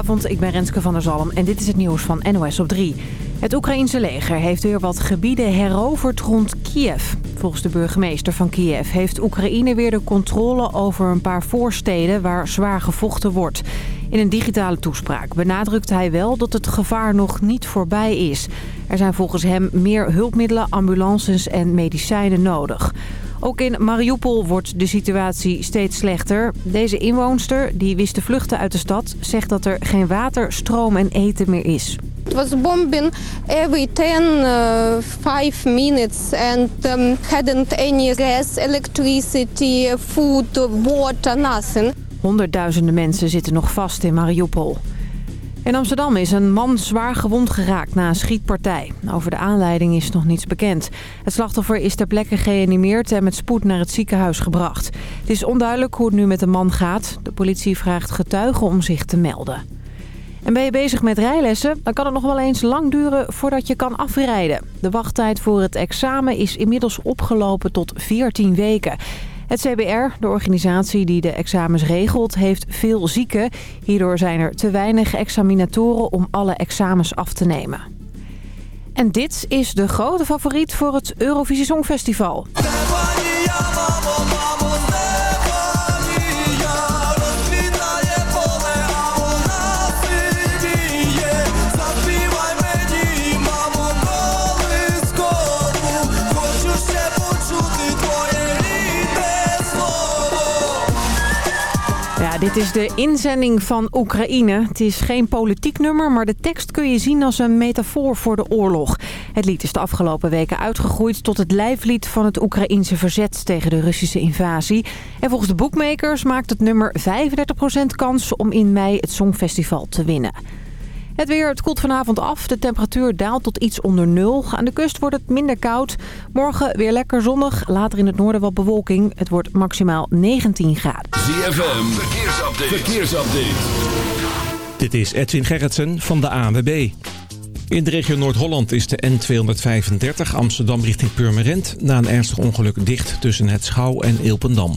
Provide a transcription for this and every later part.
Goedenavond, ik ben Renske van der Zalm en dit is het nieuws van NOS op 3. Het Oekraïense leger heeft weer wat gebieden heroverd rond Kiev. Volgens de burgemeester van Kiev heeft Oekraïne weer de controle over een paar voorsteden waar zwaar gevochten wordt. In een digitale toespraak benadrukt hij wel dat het gevaar nog niet voorbij is. Er zijn volgens hem meer hulpmiddelen, ambulances en medicijnen nodig. Ook in Mariupol wordt de situatie steeds slechter. Deze inwoonster, die wist te vluchten uit de stad, zegt dat er geen water, stroom en eten meer is. It was bombing every 10, uh, 5 minutes and um, hadn't any gas, electricity, food, water, nothing. Honderdduizenden mensen zitten nog vast in Mariupol. In Amsterdam is een man zwaar gewond geraakt na een schietpartij. Over de aanleiding is nog niets bekend. Het slachtoffer is ter plekke geanimeerd en met spoed naar het ziekenhuis gebracht. Het is onduidelijk hoe het nu met de man gaat. De politie vraagt getuigen om zich te melden. En ben je bezig met rijlessen, dan kan het nog wel eens lang duren voordat je kan afrijden. De wachttijd voor het examen is inmiddels opgelopen tot 14 weken. Het CBR, de organisatie die de examens regelt, heeft veel zieken. Hierdoor zijn er te weinig examinatoren om alle examens af te nemen. En dit is de grote favoriet voor het Eurovisie Songfestival. Dit is de inzending van Oekraïne. Het is geen politiek nummer, maar de tekst kun je zien als een metafoor voor de oorlog. Het lied is de afgelopen weken uitgegroeid tot het lijflied van het Oekraïense verzet tegen de Russische invasie. En volgens de boekmakers maakt het nummer 35% kans om in mei het Songfestival te winnen. Het weer, het koelt vanavond af. De temperatuur daalt tot iets onder nul. Aan de kust wordt het minder koud. Morgen weer lekker zonnig. Later in het noorden wat bewolking. Het wordt maximaal 19 graden. ZFM, verkeersupdate. verkeersupdate. Dit is Edwin Gerritsen van de ANWB. In de regio Noord-Holland is de N235 Amsterdam richting Purmerend... na een ernstig ongeluk dicht tussen het Schouw en Ilpendam.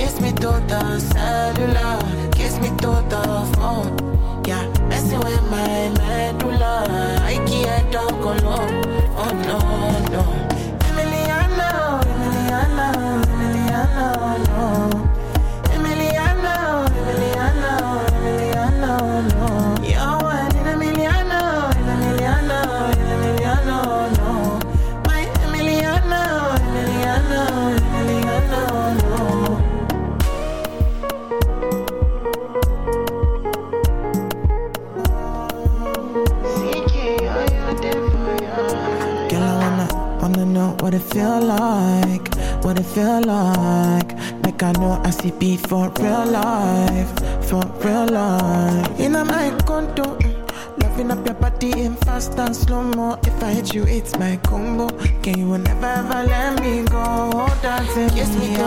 Kiss me to the cellular, kiss me to the phone. Yeah, messing with my medulla. I can't talk alone. Oh no, no. Emiliano, Emiliano, Emiliano, for real life, for real life. In a my condo, mm, loving up your body in fast and slow mo. If I hit you, it's my combo. Can you never ever let me go? Dancing kiss me to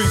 Three,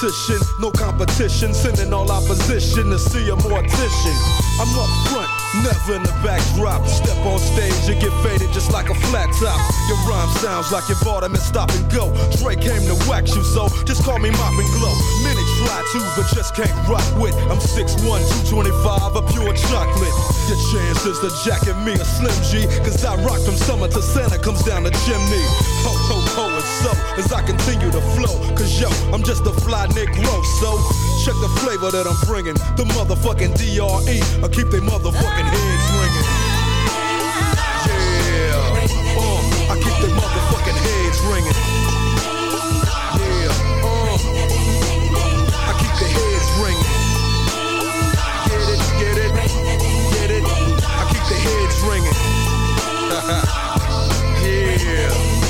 politician, no competition. Sending all opposition to see a mortician. I'm up front, never in the backdrop. Step on stage, you get faded just like a flat top. Your rhyme sounds like you bought them and stop and go. Dre came to wax you, so just call me Mop and Glow. Many try to, but just can't rock with. I'm 6'1, 225, a pure chocolate. Your chances to jacket me a Slim G, cause I rock from summer to Santa comes down the chimney. Ho, ho, and so as I continue to flow, cause yo, I'm just a fly Negro, so check the flavor that I'm bringing. The motherfucking DRE, I keep they motherfucking heads ringing. Yeah, uh, I keep they motherfucking heads ringing. Yeah, uh, I keep the heads ringing. Get it, get it, get it. I keep the heads ringing. yeah,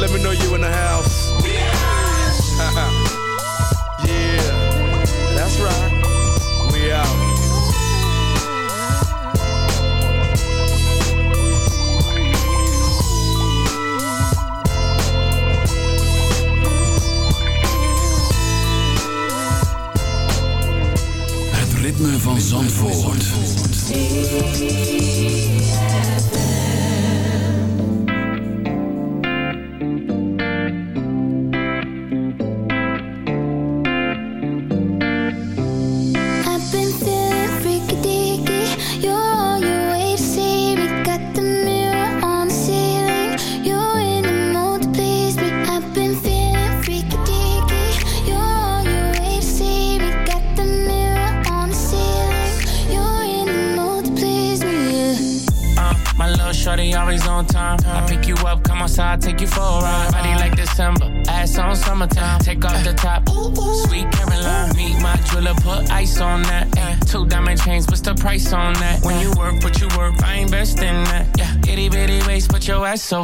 Let me know you in the house.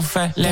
Your ass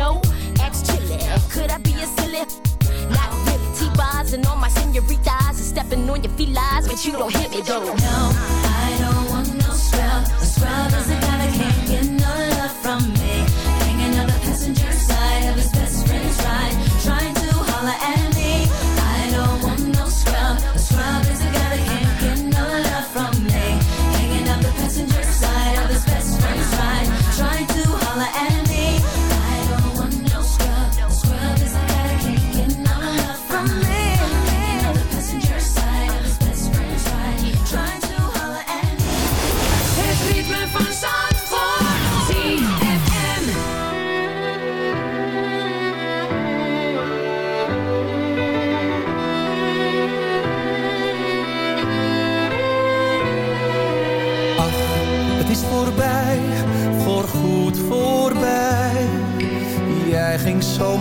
ask Chilli. Could I be a silly? Not really. T-bars and all my senoritas and stepping on your felines, but you don't hit me though. No, I don't want no scrub. A scrub is a guy that can't get no love from me.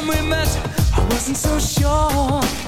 Time we met, I wasn't so sure.